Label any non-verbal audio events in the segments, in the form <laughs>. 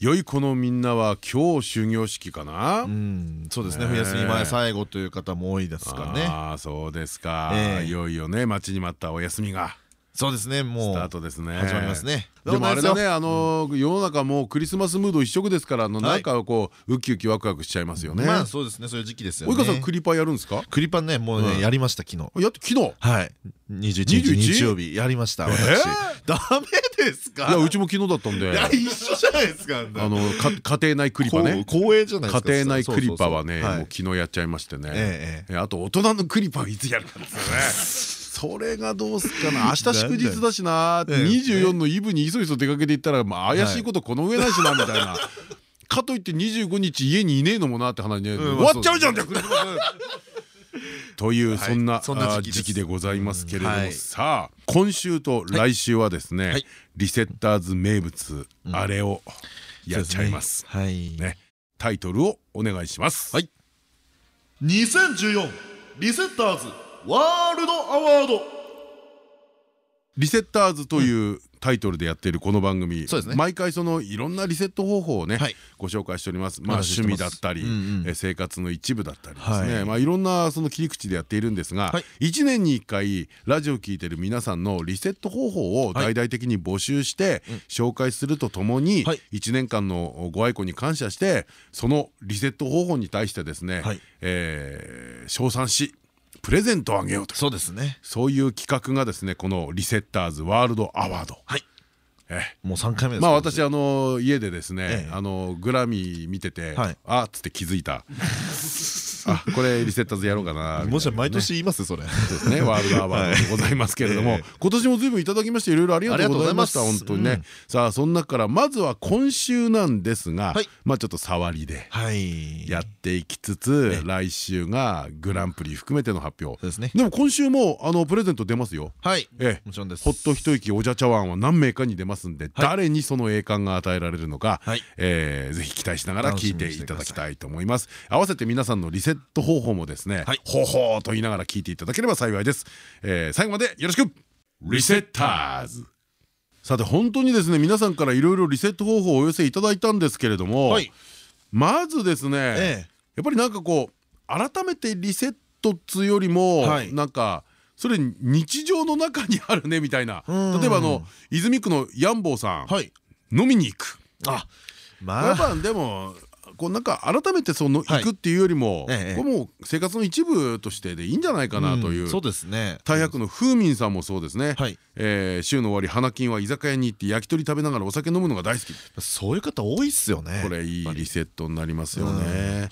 良い子のみんなは今日終業式かな？うんそうですね。冬休み前最後という方も多いですかね。ああそうですか、いよいよね待ちに待ったお休みがそうですねもうスタートですね。始まりますね。でもあれだねあの世の中もクリスマスムード一色ですからなんかこうウキウキワクワクしちゃいますよね。まあそうですね。そういう時期ですよね。及川さんクリパやるんですか？クリパねもうねやりました昨日。やって昨日？はい。21日日？曜日やりました私。ダメですか？いやうちも昨日だったんで。いや一緒じゃないですかあの家庭内クリパね。光栄じゃないですか家庭内クリパはねもう昨日やっちゃいましてね。あと大人のクリパはいつやるかですよね。<laughs> それがどうすかな？明日祝日だしな24のイブにいそいそ出かけていったらまあ怪しいことこの上ないしなみたいな。<laughs> かといって25日家にいねえのもなって話ね終わっちゃうじゃんって <laughs> というそんな時期でございますけれどもさあ今週と来週はですねリセッターズ名物あれをやっちゃいます。ね。タイトルをお願いします。はい。2014リセッターズワールドアワード。リセッターズというタイトルでやっているこの番組毎回そのいろんなリセット方法をねご紹介しております。まあ趣味だったり生活の一部だったりですね。まあいろんなその切り口でやっているんですが1年に1回ラジオを聴いてる皆さんのリセット方法を大々的に募集して紹介するとともに1年間のご愛顧に感謝してそのリセット方法に対してですね称賛しプレゼントをあげようとそうですね。そういう企画がですねこのリセッターズワールドアワード。はいもう3回目まあ私あの家でですねあのグラミー見ててあっつって気づいた。あこれリセッターズやろうかなもしは毎年言いますそれ。そうですねワールドアワードでございますけれども。今年も随分いただきましていろいろありがとうございました本当にね。さあその中からまずは今週なんですがまあちょっと触りでやっていきつつ来週がグランプリ含めての発表。でも今週もあのプレゼント出ますよ。はい。もちろんです。ほっと一息おじゃ茶碗は何名かに出ますんで誰にその栄冠が与えられるのかぜひ期待しながら聞いていただきたいと思います。合わせて皆さんのリセット方法もですね方法と言いながら聞いていただければ幸いです。最後までよろしく。リセッターズ。さて本当にですね皆さんからいろいろリセット方法をお寄せいただいたんですけれどもまずですねやっぱりなんかこう改めてリセットっつよりもなんかそれ日常の中にあるねみたいな。例えばあの泉区のヤンボーさん。飲みに行く。あまあ。やっぱでもこうなんか改めてその行くっていうよりもこれもう生活の一部としてでいいんじゃないかなというそうですね。大白の風民さんもそうですね。週の終わり花金は居酒屋に行って焼き鳥食べながらお酒飲むのが大好き。そういう方多いっすよね。これいいリセットになりますよね。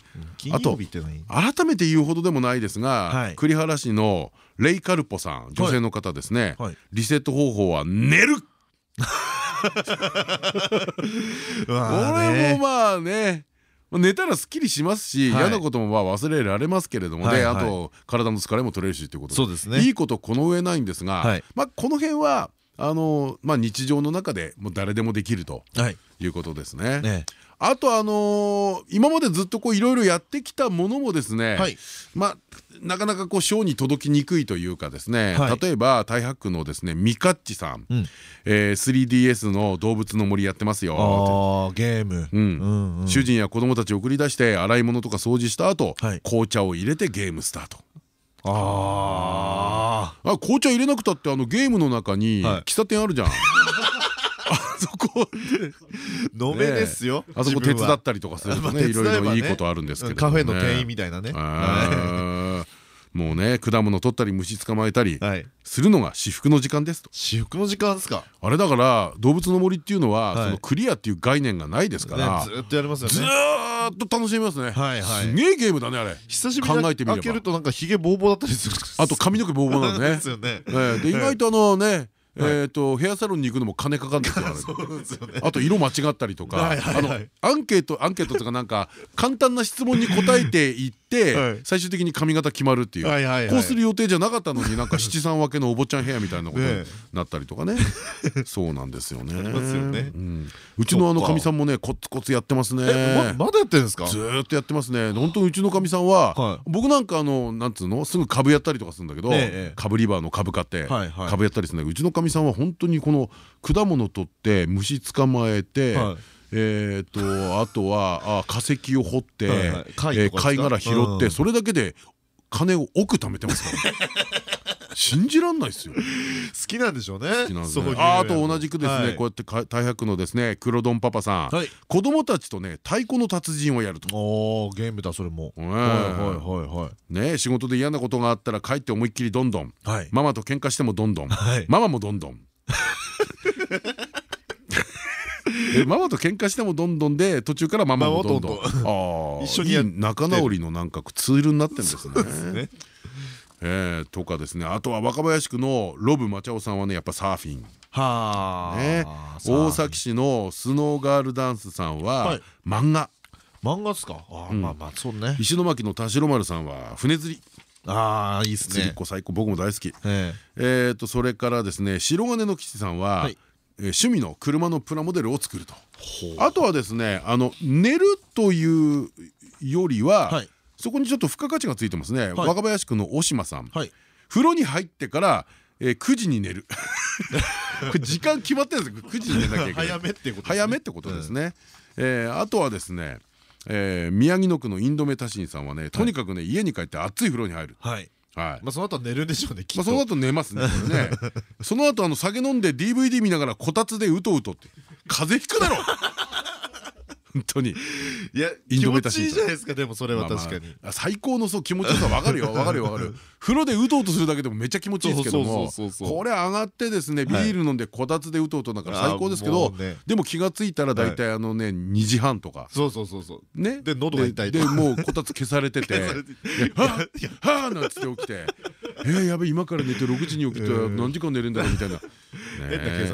あと改めて言うほどでもないですが栗原市のレイカルポさん女性の方ですね。リセット方法は寝る。<laughs> これもまあね寝たらすっきりしますし嫌なこともまあ忘れられますけれどもね。あと体の疲れも取れるしということでそうですね。いいことこの上ないんですがまあこの辺はあのまあ日常の中でもう誰でもできるとい。うことですね。あとあの今までずっとこういろいろやってきたものもですねまあなかなかこう賞に届きにくいというかですね例えば大白のですねミカッチさん。3DS の動物の森やってますよ。ゲーム。主人や子供たちを送り出して洗い物とか掃除した後紅茶を入れてゲームスタート。ああ紅茶入れなくたってあのゲームの中に喫茶店あるじゃん。あそこ飲めですよ。あそこ手伝ったりとかするとねいろいろいいことあるんですけどカフェの店員みたいなね。もうね果物取ったり虫捕まえたりするのが至福の時間ですと。至福の時間ですか？あれだから動物の森っていうのはそのクリアっていう概念がないですからずっとやりますよね。ずっと楽しみますね。すげえゲームだねあれ。久しぶりに開けるとなんかひげボーボーだったりするあと髪の毛ボーボーなね。<laughs> で意外とあのねえっとヘアサロンに行くのも金かかるんですよ <laughs> あと色間違ったりとか。あのアンケートアンケートとかなんか簡単な質問に答えていって最終的に髪型決まるっていう。こうする予定じゃなかったのになんか七三分けのお坊ちゃんヘアみたいなことに <laughs> なったりとかね。<laughs> そうなんですよね。うちのあのかみさんもねコツコツやってますね。まだやってるんですか？ずっとやってますね。本当うちのかみさんは僕なんかあのなんつうのすぐ株やったりとかするんだけど株リバーの株買って株やったりするんだけどうちのかみさんは本当にこの果物取って虫捕まえて、はい、えっとあとはあ化石を掘って貝殻拾ってそれだけで金を億貯めてますから <laughs> 信じらんないですよ。好きなんでしょうね。あと同じくですね、こうやって大白のですね、黒ドンパパさん、子供たちとね、太鼓の達人をやると。おゲームだそれも。はいはいはい。ね、仕事で嫌なことがあったら帰って思いっきりどんどん。ママと喧嘩してもどんどん。ママもどんどん。<laughs> <laughs> えママと喧嘩してもどんどんで途中からママもどんどん。ああ一緒に仲直りのなんかツールになってんですね。<laughs> えー、とかですね。あとは若林区のロブマチャオさんはねやっぱサーフィン。はね、大崎市のスノーガールダンスさんは漫画。漫画ですか？あ、まあまあそうね。石巻の田代丸さんは船釣り。ああいいですね。釣り子最高僕も大好き。えっとそれからですね白金の吉さんは趣味の車のプラモデルを作ると。あとはですねあの寝るというよりはそこにちょっと付加価値がついてますね。若林区の大島さん。風呂に入ってからえ9時に寝る。<laughs> これ時間決まってるんですよ。9時に寝なきゃいけない。早めってこと早めってことですね。えあとはですねえ宮城野区のインドメタシンさんはねとにかくね家に帰って熱い風呂に入る。はいはい、まあその後寝るでしょうね。まあその後寝ますね。ね <laughs> その後あの酒飲んで DVD 見ながらこたつでうとうとって風邪ひくだろ。本当に。いやインドメタシーじゃないですかでもそれは確かに。最高のそう気持ちよさ分かるよ <laughs> 分かるよ分かる。風呂でうとうとするだけでもめっちゃ気持ちいいですけどもこれ上がってですねビール飲んでこたつでうとうとだから最高ですけどでも気が付いたら大体あのね2時半とか。そうそうそうそう。ね。で喉が痛いでもうこたつ消されてて「<laughs> はあはあ」なんつって起きて「えやべ今から寝て6時に起きたら何時間寝るんだろう」みたいな。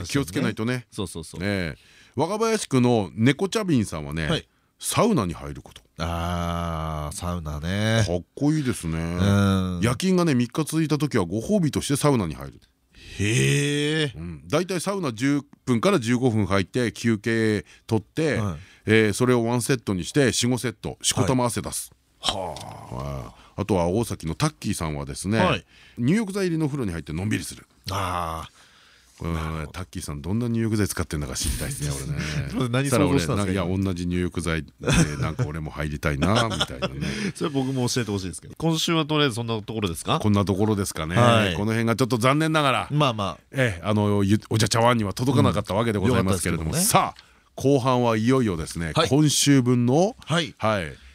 気をつけないとね。そうそうそう。ね若林区の猫茶瓶さんはね、はい、サウナに入ること。あーサウナね。かっこいいですね。夜勤がね3日続いた時はご褒美としてサウナに入る。へえ大体サウナ10分から15分入って休憩取ってえそれをワンセットにして45セットしこたま汗出す。はあ。あとは大崎のタッキーさんはですね入浴剤入りの風呂に入ってのんびりする。ああタッキーさんどんな入浴剤使ってんだか知りたいですね俺ね。<laughs> 何想像したんですか。いや同じ入浴剤でなんか俺も入りたいなみたいなね。<laughs> それ僕も教えてほしいですけど。今週はとりあえずそんなところですか？こんなところですかね。この辺がちょっと残念ながら。まあまあ。えあのお茶茶碗には届かなかったわけでございますけれども、さあ後半はいよいよですね。今週分のはい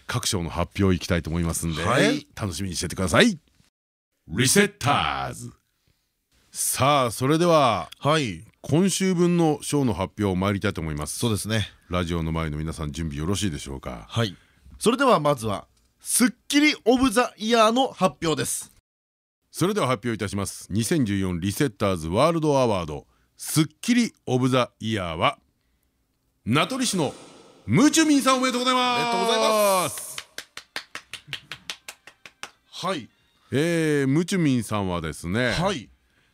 各賞の発表いきたいと思いますんで、楽しみにしててください。リセッターズ。さあそれでははい。今週分の賞の発表参りたいと思います。そうですね。ラジオの前の皆さん準備よろしいでしょうか？はい。それではまずはスッキリオブザイヤーの発表です。それでは発表いたします。2014リセッターズワールドアワードスッキリオブザイヤーは名取市のムチュミンさんおめでとうございます。ありがとうございます。はい。えー、ムチュミンさんはですねはい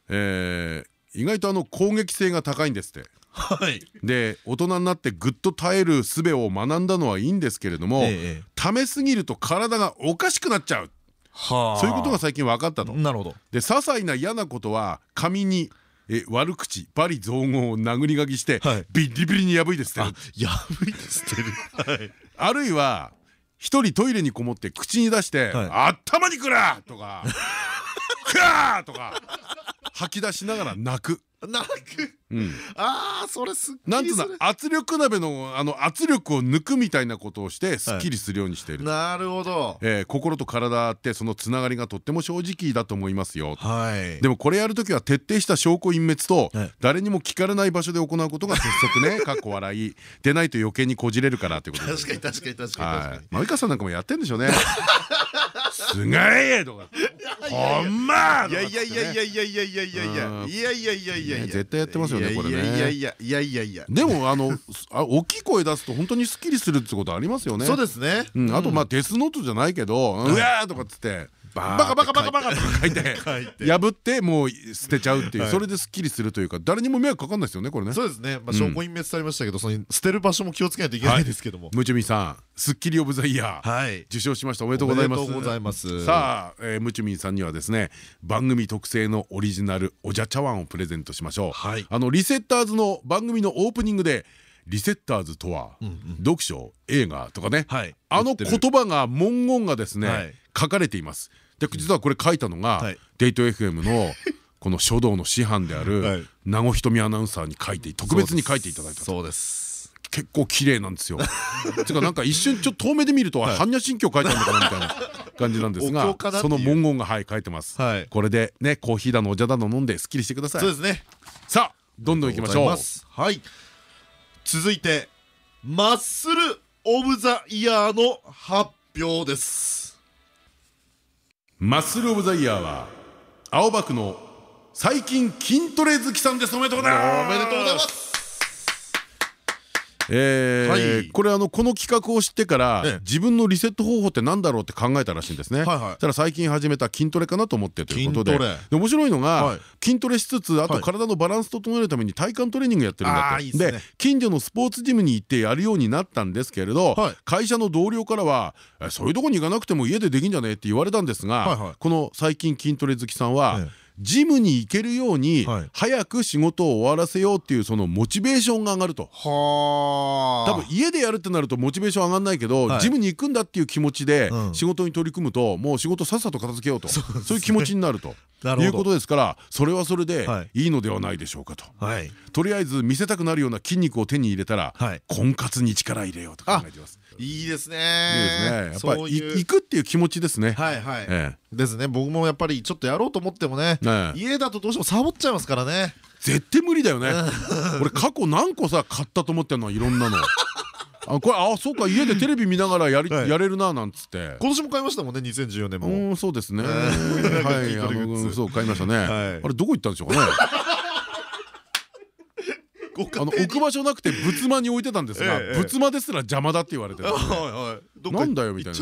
えー、意外とあの攻撃性が高いんですって。はい、で大人になってぐっと耐える術を学んだのはいいんですけれども、ええ、ためすぎると体がおかしくなっちゃう。そういうことが最近分かったと。なるほど。で些細な嫌なことは紙にえ悪口罵詈雑言を殴り書きして、はい、ビリビリに破いて捨てる。破いて捨てる、はい、あるいは一人トイレにこもって口に出して「はい、頭にくら!」とか「くら!」とか吐き出しながら泣く。泣く、うん、ああそれすっなんつうの圧力鍋のあの圧力を抜くみたいなことをしてすっきりするようにしている、なるほど、えー、心と体ってそのつながりがとっても正直だと思いますよ、はい、でもこれやる時は徹底した証拠隠滅と、誰にも聞かれない場所で行うことが鉄則ね <laughs> かっこ笑い。出ないと余計にこじれるからってこと確かに確かに確かにマリカさんなんかもやってんでしょうね。<laughs> すげえとかほんまいやいやいやいやいやいやいやいやいやいやいやいやいや絶対やってますよねこれねいやいやいやいやいやでもあのあ大きい声出すと本当にスッキリするってことありますよねそうですねあとまあデスノートじゃないけど「うわ!」とかっつって「バカバカバカバカ」とか書いて。破ってもう捨てちゃうっていう。それですっきりするというか誰にも迷惑かかんないですよねこれね。そうですね。証拠隠滅されましたけどその捨てる場所も気をつけないといけないですけども。ムチュミさんスッキリオブザイヤー。受賞しました。おめでとうございます。さあムチュミンさんにはですね番組特製のオリジナルおじゃ茶碗をプレゼントしましょう。あのリセッターズの番組のオープニングでリセッターズとは読書映画とかね。あの言葉が文言がですね書かれていますで実はこれ書いたのがデート FM の <laughs> この書道の師範である名護ひとみアナウンサーに書いて特別に書いていただいたそうです。結構綺麗なんですよ。<laughs> てかなんか一瞬ちょっと遠目で見ると般若心経書いてあるのかなみたいな <laughs> 感じなんですがその文言がはい書いてます。これでねコーヒーだのお茶だの飲んですっきりしてください。そうですね。さあどんどんいきましょう。はい。続いてマッスルオブザイヤーの発表ですマッスルオブザイヤーは青葉区の最近筋トレ好きさんです。おめでとうございます。おめでとうございますこれあのこの企画を知ってから自分のリセット方法ってなんだろうって考えたらしいんですね。そしたら最近始めた筋トレかなと思ってということで。面白いのが筋トレしつつあと体のバランス整えるために体幹トレーニングやってるんだって。で近所のスポーツジムに行ってやるようになったんですけれど会社の同僚からはそういうとこに行かなくても家でできんじゃねえって言われたんですがこの最近筋トレ好きさんは。ジムに行けるように早く仕事を終わらせようっていうそのモチベーションが上がると。多分家でやるってなるとモチベーション上がんないけどジムに行くんだっていう気持ちで仕事に取り組むともう仕事さっさと片付けようと。そういう気持ちになると。<laughs> いうことですからそれはそれでい。いのではないでしょうかと。とりあえず見せたくなるような筋肉を手に入れたら婚活に力入れようと考えてますいいです。ねいいですね。やっぱり行くっていう気持ちですね。はいはい。ですね。僕もやっぱりちょっとやろうと思ってもね家だとどうしてもサボっちゃいますからね。絶対無理だよね。俺過去何個さ買ったと思ってんのいろんなの。<laughs> あこれあそうか家でテレビ見ながらやりやれるななんつって。今年も買いましたもんね2014年も。うんそうですね。はい。あのそう買いましたね。あれどこ行ったんでしょうかねあの置く場所なくて仏間に置いてたんですが仏間ですら邪魔だって言われてなんだよみたいな。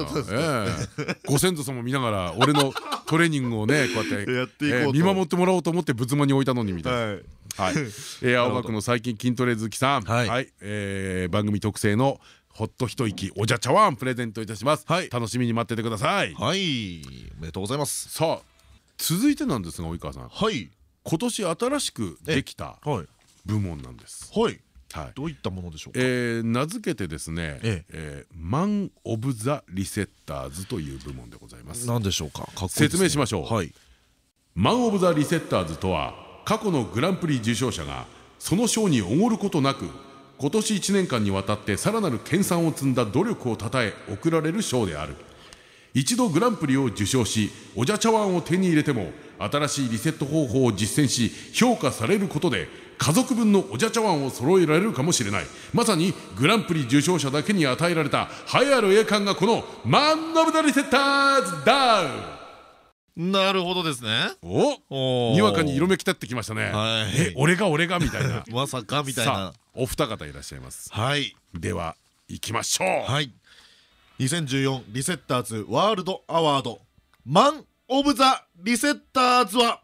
ご先祖様見ながら俺のトレーニングをね <laughs> こうやって見守ってもらおうと思って仏間に置いたのにみたいな。はい、青学の最近筋トレ好きさん、はい、え番組特製のほっと一息おじゃ茶碗プレゼントいたします。楽しみに待っててください。はい、おめでとうございます。さあ、続いてなんですが、及川さん。はい。今年新しくできた。部門なんです。はい。はい、どういったものでしょうか？えー、名付けてですね、ええー、マンオブザリセッターズという部門でございます。何でしょうか？説明しましょう。はい。マンオブザリセッターズとは過去のグランプリ受賞者がその賞におごることなく今年1年間にわたってさらなる研鑽を積んだ努力をたたえ贈られる賞である一度グランプリを受賞しおじゃ茶碗を手に入れても新しいリセット方法を実践し評価されることで家族分のおじゃ茶碗を揃えられるかもしれない。まさにグランプリ受賞者だけに与えられた栄えある栄冠がこのマン・オブ・ザ・リセッターズ・ダウなるほどですね。おにわかに色めき立ってきましたね。え俺が俺がみたいな。<laughs> まさかみたいな。お二方いらっしゃいます。はい。では行きましょう。はい。2014リセッターズワールドアワードマン・オブ・ザ・リセッターズは？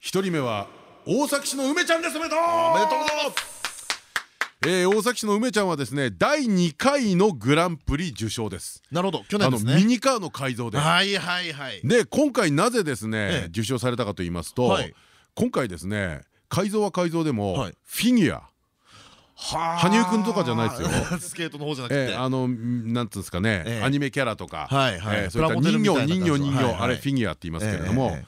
一人目は大崎市の梅ちゃんです。おめでとう。おめでとうございます。えー、大崎市の梅ちゃんはですね第2回のグランプリ受賞です。なるほど。去年ですね。ミニカーの改造で。はいはいはい。で今回なぜですね、受賞されたかと言いますと、はい、今回ですね改造は改造でも、はい、フィギュア。羽生くんとかじゃないですよ。<laughs> スケートの方じゃなくて。あのなんつうんですかねアニメキャラとか。そういった人形人形人形あれフィギュアって言いますけれども。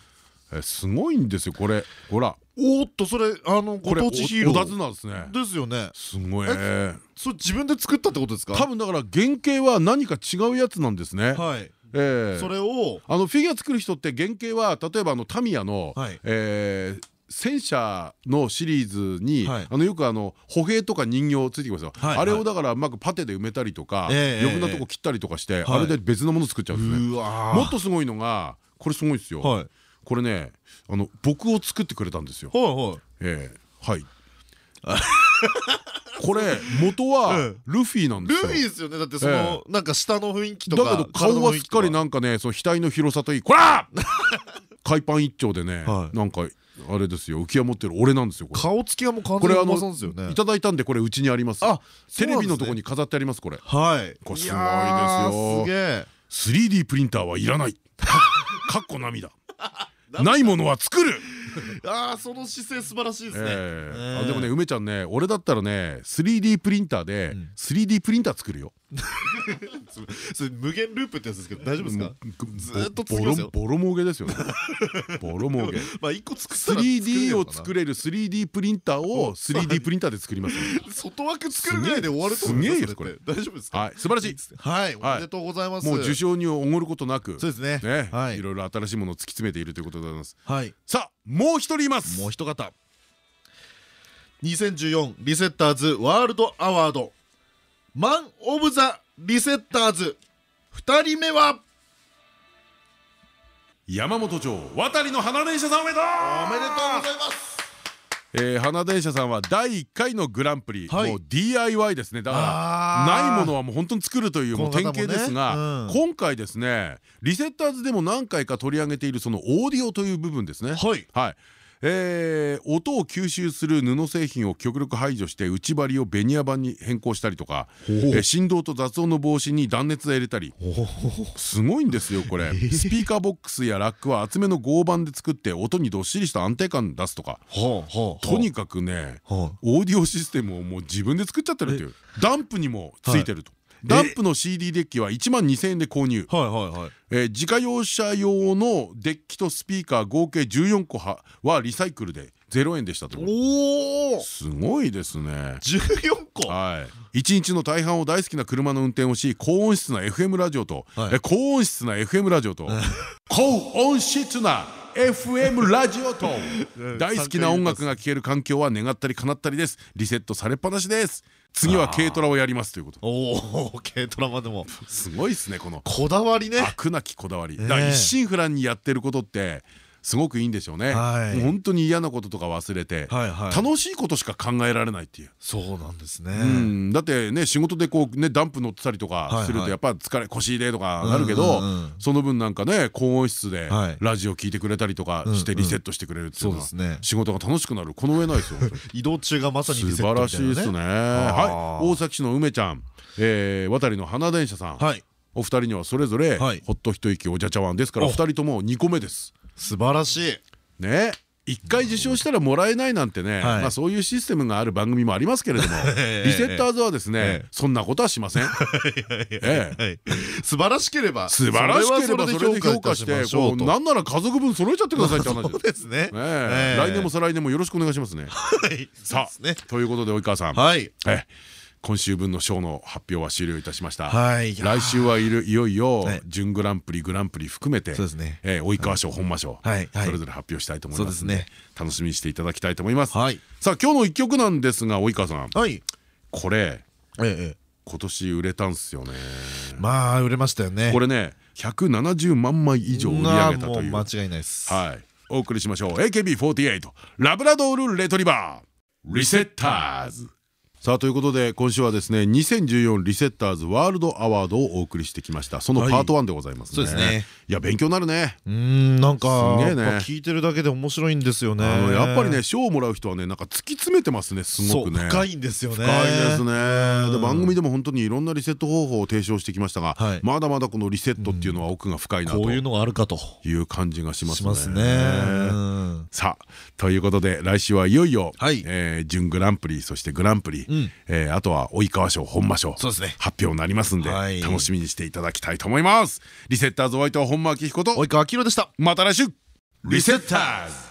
すごいんですよこれ。ほらおっとそれあのご当地ヒーロー小田綱ですね。ですよね。すごい。それ自分で作ったってことですか？多分だから原型は何か違うやつなんですね。はい。えそれをあのフィギュア作る人って原型は例えばあのタミヤのえ戦車のシリーズにあのよくあの歩兵とか人形ついてきますよ。あれをだからうまくパテで埋めたりとか余分なとこ切ったりとかしてあれで別のもの作っちゃうんですね。もっとすごいのがこれすごいですよこれねあの僕を作ってくれたんですよ。はい。<laughs> これ元はルフィなんですよ。ルフィですよね。だってそのなんか下の雰囲気とかだけど顔はすっかりなんかねその額の広さといいこら！<laughs> 海パン一丁でねなんかあれですよ。浮き輪持ってる俺なんですよ顔つきはもう完全におさんですよね。いただいたんでこれうちにあります。あテレビのとこに飾ってありますこれ。はい。これすごいですよ。すげえ。3D プリンターはいらない。か <laughs> っこ涙ないものは作る。<laughs> ああその姿勢素晴らしいですね。あでもね梅ちゃんね俺だったらね 3D プリンターで 3D プリンター作るよ <laughs> それ無限ループってやつですけど大丈夫ですか？ずっとボロボロ儲けですよね。<laughs> ボロ儲け。まあ一個作ったら 3D を作れる 3D プリンターを 3D プリンターで作ります外枠作るぐらいで終わると思いますこれ。大丈夫ですか？はい素晴らしい。はいおめでとうございます。もう受賞におごることなくそうですね。い。ろいろ新しいものを突き詰めているということでございます。はい。さあもう一人います。もう一方。2014リセッターズワールドアワードマン・オブ・ザ・リセッターズ。2人目は？山本町渡りの花電車さんおめでとう。おめでとうございます。えー、花電車さんは第1回のグランプリ、はい、もう DIY ですね。だからないものはもう本当に作るというもう典型ですが、ねうん、今回ですねリセッターズでも何回か取り上げているそのオーディオという部分ですね。はい、はいえー、音を吸収する布製品を極力排除して内張りをベニヤ板に変更したりとか、えー、振動と雑音の防止に断熱を入れたりすごいんですよこれ。<laughs> スピーカーボックスやラックは厚めの合板で作って音にどっしりした安定感出すとか。とにかくねオーディオシステムをもう自分で作っちゃってるっていう。ダンプにもついてると。ダンプの CD デッキは1万2000円で購入。自家用車用のデッキとスピーカー合計14個はリサイクルで0円でしたとおすごいですね。14個？はい。一日の大半を大好きな車の運転をし高音質な FM ラジオと、はい、高音質な FM ラジオと <laughs> 高音質な FM ラジオと <laughs> 大好きな音楽が聴ける環境は願ったり叶ったりです。リセットされっぱなしです。次は軽トラをやりますということ。おお軽トラまでもすごいですねこの。こだわりね。飽くなきこだわり。一心不乱にやってることってすごくいいんでしょうね、はい、本当に嫌なこととか忘れて楽しいことしか考えられないっていう。そうなんですね、うん、だってね仕事でこうねダンプ乗ってたりとかするとやっぱ疲れ腰でとかなるけどその分なんかね高音質でラジオ聞いてくれたりとかしてリセットしてくれるっていうのは仕事が楽しくなるこの上ないですよ。<laughs> 移動中がまさに素晴らしいですね。はい。大崎市の梅ちゃん。え渡りの花電車さん。お二人にはそれぞれほっと一息おじゃ茶碗ですから二人とも2個目です素晴らしい。ね。一回受賞したらもらえないなんてね、まあそういうシステムがある番組もありますけれども。<laughs> リセッターズはですねそんなことはしません。素晴らしければ素晴らしければそれで評価してなんなら家族分揃えちゃってくださいって話です。ね。来年も再来年もよろしくお願いしますね。さあということで及川さん。はい今週分の賞の発表は終了いたしました。来週はいるいよい。よ準グランプリグランプリ含めて及川賞本間賞それぞれ発表したいと思います楽しみにしていただきたいと思います。さあ今日の一曲なんですが及川さん。これ今年売れたんすよね。まあ売れましたよね。これね170万枚以上売り上げたという。間違いないです。はい。お送りしましょう。AKB48 ラブラドールレトリバー。リセッターズさあということで今週はですね2014リセッターズワールドアワードをお送りしてきました。そのパート1でございますね、そうですね。いや勉強になるね。うんなんか聞いてるだけで面白いんですよね。やっぱりね賞をもらう人はねなんか突き詰めてますねすごくね。深いんですよね。深いですね。で番組でも本当にいろんなリセット方法を提唱してきましたがまだまだこのリセットっていうのは奥が深いなとこういうのがあるかと。いう感じがしますねさあということで来週はいよいよ準グランプリそしてグランプリえあとは及川賞本間賞発表になりますんで楽しみにしていただきたいと思います。リセッターズお相手は本間明彦と及川明でした。また来週。リセッターズ